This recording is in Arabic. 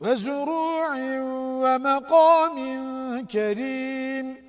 وزروع ومقام كريم.